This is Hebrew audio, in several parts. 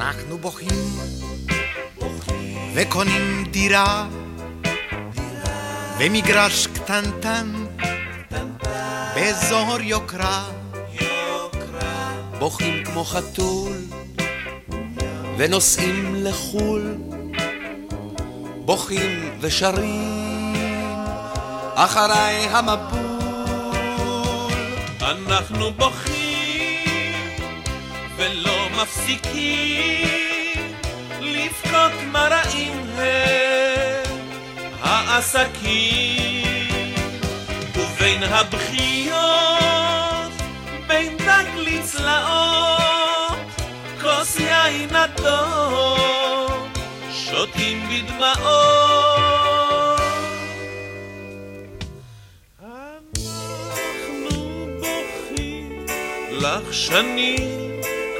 אנחנו בוכים, וקונים דירה, ומגרש קטנטן, באזור יוקרה. בוכים כמו חתול, ונוסעים לחו"ל, בוכים ושרים. אחריי המבול. אנחנו בוכים. ולא מפסיקים לבכות מראים הם העסקים. ובין הבכיות בין דג לצלעות כוס יין אדום שותים בדמעות. לך שנים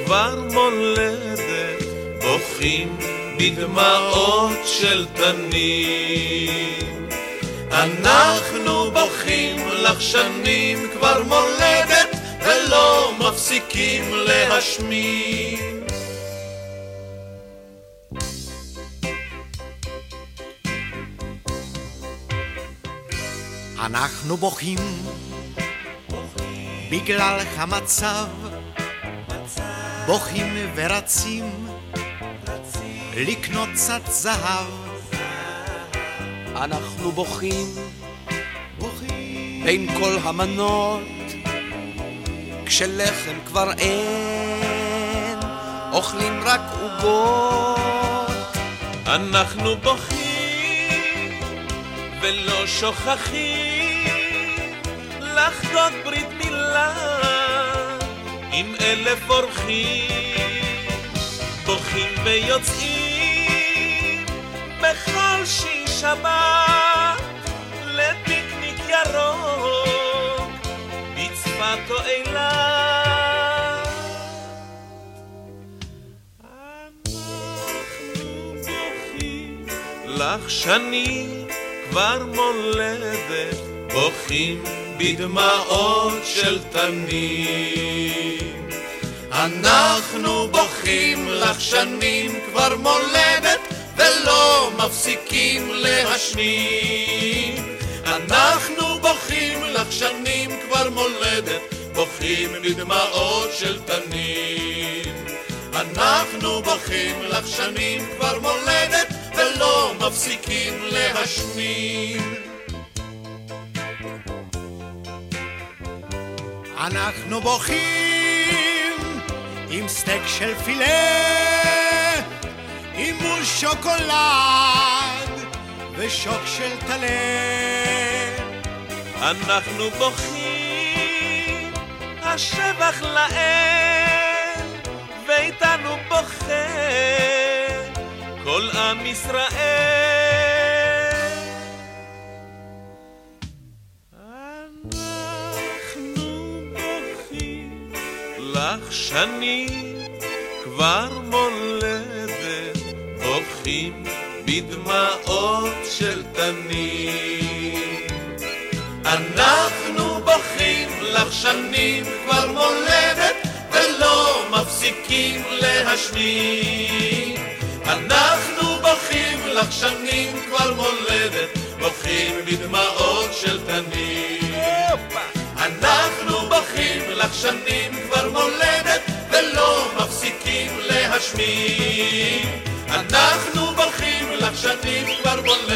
כבר מולדת בוכים בדמעות של תנים אנחנו בוכים לך שנים כבר מולדת ולא מפסיקים להשמיע אנחנו בוכים. בגלל המצב, בוכים ורצים לקנות קצת זהב. אנחנו בוכים. בין כל המנות, כשלחם כבר אין, אוכלים רק עוגות. אנחנו בוכים ולא שוכחים. לחגוג ברית מילה עם אלף אורחים בוכים ויוצאים בכל שין שבת לפיקניק ירוק בצפת או אילת אנחנו בוכים לך שנים כבר מולדת בוכים בדמעות של תנים אנחנו בוכים לך שנים כבר מולדת ולא מפסיקים להשנים. אנחנו בוכים לך שנים כבר מולדת בוכים בדמעות של תנים אנחנו בוכים לך שנים כבר מולדת ולא מפסיקים להשמין אנחנו בוכים עם סטייק של פילה, עם מול שוקולד ושוק של טלה. אנחנו בוכים, השבח לאל, ואיתנו בוכה כל עם ישראל. לך שנים כבר מולדת, בוכים בדמעות של תנים. אנחנו בוכים לך שנים כבר מולדת ולא מפסיקים להשמיע אנחנו בוכים לך שנים כבר מולדת בוכים בדמעות שנים כבר מולדת ולא מפסיקים להשמיע אנחנו בוכים לך שנים כבר מולדת